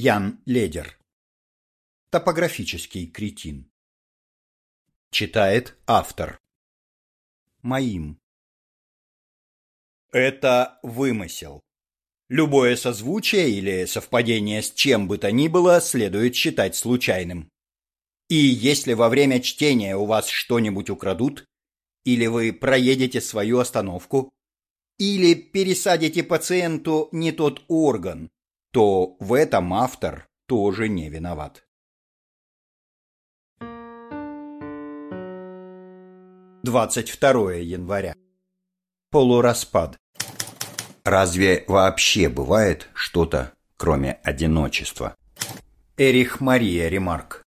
Ян Ледер. Топографический кретин. Читает автор. Моим. Это вымысел. Любое созвучие или совпадение с чем бы то ни было следует считать случайным. И если во время чтения у вас что-нибудь украдут, или вы проедете свою остановку, или пересадите пациенту не тот орган, то в этом автор тоже не виноват. 22 января. Полураспад. Разве вообще бывает что-то, кроме одиночества? Эрих Мария Ремарк.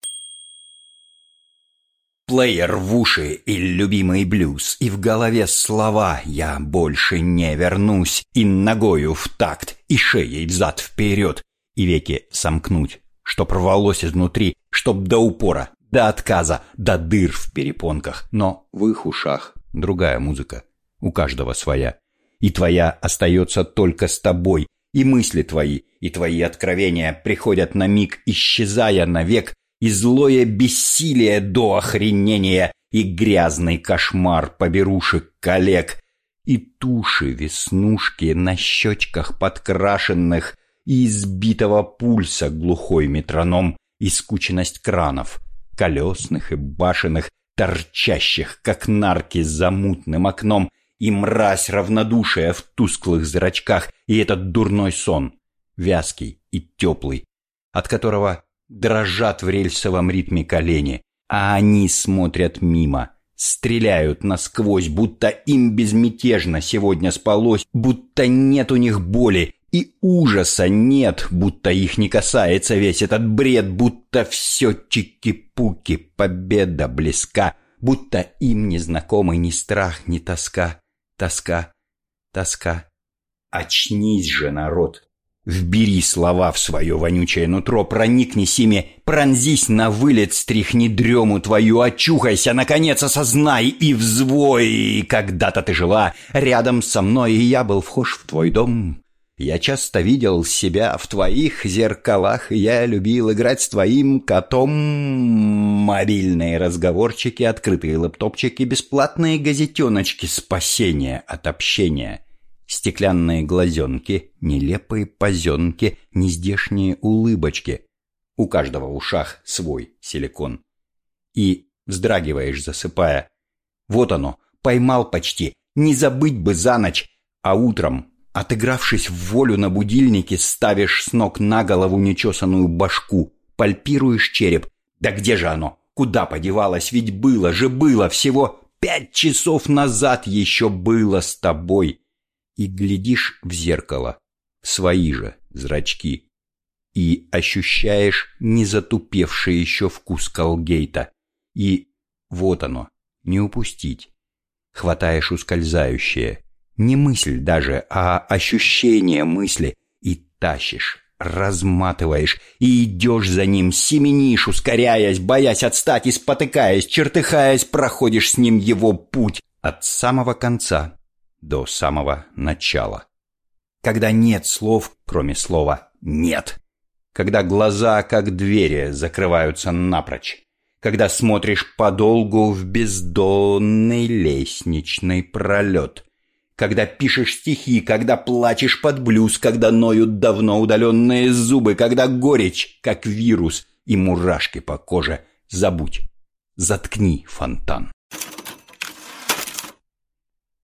Плеер в уши и любимый блюз, и в голове слова «Я больше не вернусь», и ногою в такт, и шеей взад-вперед, и веки сомкнуть, чтоб рвалось изнутри, чтоб до упора, до отказа, до дыр в перепонках, но в их ушах другая музыка, у каждого своя, и твоя остается только с тобой, и мысли твои, и твои откровения приходят на миг, исчезая навек, и злое бессилие до охренения, и грязный кошмар поберушек коллег, и туши веснушки на щечках подкрашенных, и избитого пульса глухой метроном, и скученность кранов, колесных и башенных, торчащих, как нарки за мутным окном, и мразь равнодушия в тусклых зрачках, и этот дурной сон, вязкий и теплый, от которого дрожат в рельсовом ритме колени, а они смотрят мимо, стреляют насквозь, будто им безмятежно сегодня спалось, будто нет у них боли, и ужаса нет, будто их не касается весь этот бред, будто все чики-пуки, победа близка, будто им не знакомы ни страх, ни тоска, тоска, тоска. Очнись же, народ, Вбери слова в свое вонючее нутро, проникнись ими, пронзись на вылет, стряхни дрему твою, очухайся, наконец осознай и взвой. Когда-то ты жила рядом со мной, и я был вхож в твой дом. Я часто видел себя в твоих зеркалах, я любил играть с твоим котом. Мобильные разговорчики, открытые лэптопчики, бесплатные газетеночки, спасение от общения — стеклянные глазенки, нелепые позенки, нездешние улыбочки. У каждого в ушах свой силикон. И вздрагиваешь, засыпая. Вот оно, поймал почти, не забыть бы за ночь, а утром, отыгравшись в волю на будильнике, ставишь с ног на голову нечесанную башку, пальпируешь череп. Да где же оно? Куда подевалось? Ведь было же было всего пять часов назад еще было с тобой и глядишь в зеркало, свои же зрачки, и ощущаешь незатупевший еще вкус колгейта, и вот оно, не упустить. Хватаешь ускользающее, не мысль даже, а ощущение мысли, и тащишь, разматываешь, и идешь за ним, семенишь, ускоряясь, боясь отстать и спотыкаясь, чертыхаясь, проходишь с ним его путь. От самого конца до самого начала. Когда нет слов, кроме слова «нет». Когда глаза, как двери, закрываются напрочь. Когда смотришь подолгу в бездонный лестничный пролет. Когда пишешь стихи, когда плачешь под блюз, когда ноют давно удаленные зубы, когда горечь, как вирус, и мурашки по коже. Забудь, заткни фонтан.